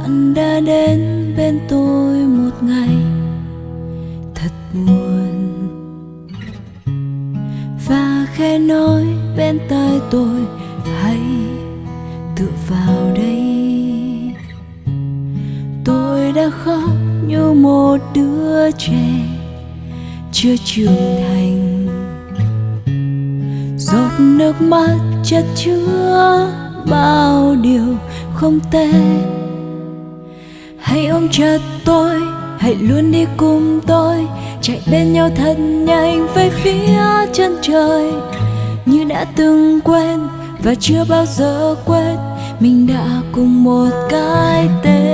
bạn đã đến bên tôi một ngày. Thật buồn. Và khẽ nói bên tai tôi, hãy tự vào đây. Tôi đã khóc như một đứa trẻ, chưa trưởng thành. Giọt nước mắt chất chứa bao điều không tên hãy ôm chặt tôi, hãy luôn đi cùng tôi. Chạy bên nhau thật nhanh về phía chân trời. Như đã từng quen và chưa bao giờ quên, mình đã cùng một cái tên.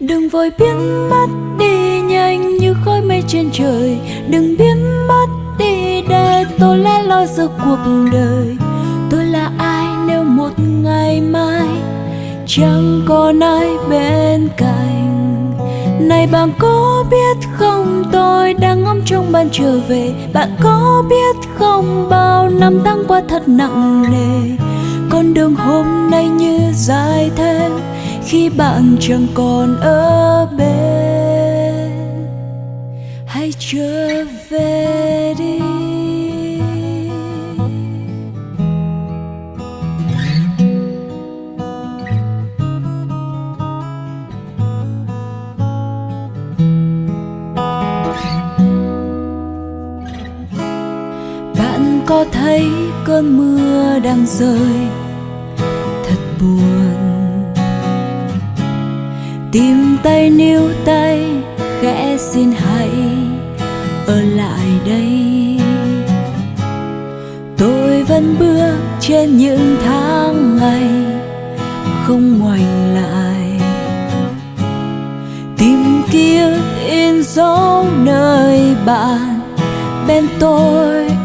Đừng vội biến mất đi nhanh như khói mây trên trời. Đừng biến mất đi để tôi lẻ loi giữa cuộc đời. Tôi là ai nếu một ngày mai chẳng còn ai bên cạnh. Này bạn có biết không? Tôi đang ngóng trong ban trở về. Bạn có biết không? Bao năm tháng qua thật nặng nề. Con đường hôm nay như dài thêm khi bạn chẳng còn ở bên. Hãy trở về đi. Có thấy cơn mưa đang rơi. Thật buồn. Tìm tay níu tay, khẽ xin hãy ở lại đây. Tôi vẫn bước trên những tháng ngày không ngoảnh lại. Tìm kia in dấu nơi bạn, bên tôi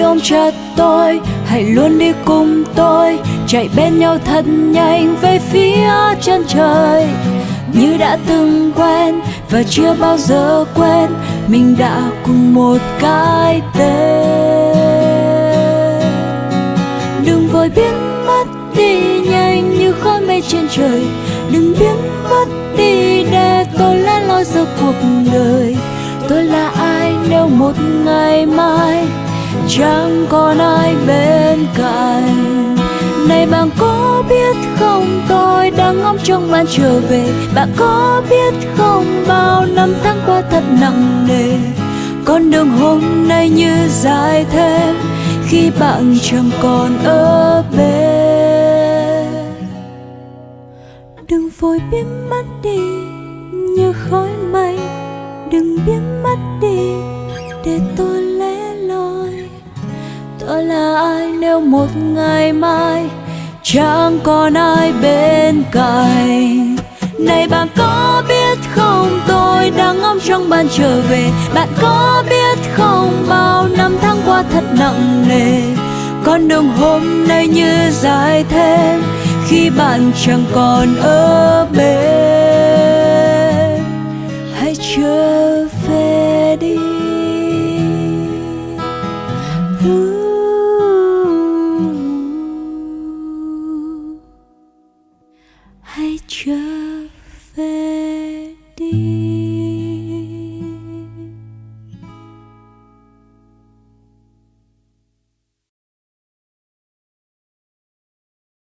hãy ôm chặt tôi, hãy luôn đi cùng tôi, chạy bên nhau thật nhanh về phía chân trời. Như đã từng quen và chưa bao giờ quên, mình đã cùng một cái tên. Đừng vội biến mất đi nhanh như khói mây trên trời. Đừng biến mất đi để tôi lẻ loi giữa cuộc đời. Tôi là ai nếu một ngày mai chẳng còn ai bên cạnh. Này bạn có biết không, tôi đang ngóng trong bạn trở về. Bạn có biết không bao năm tháng qua thật nặng nề? Con đường hôm nay như dài thêm khi bạn chẳng còn ở bên. Đừng vội biến mất đi, như khói mây. Đừng biến mất đi, để tôi nữa là ai, nếu một ngày mai chẳng còn ai bên cạnh. Này bạn có biết không, tôi đang ngóng trong ban trở về. Bạn có biết không, bao năm tháng qua thật nặng nề. Con đường hôm nay như dài thêm, khi bạn chẳng còn ở bên. Hãy trở về.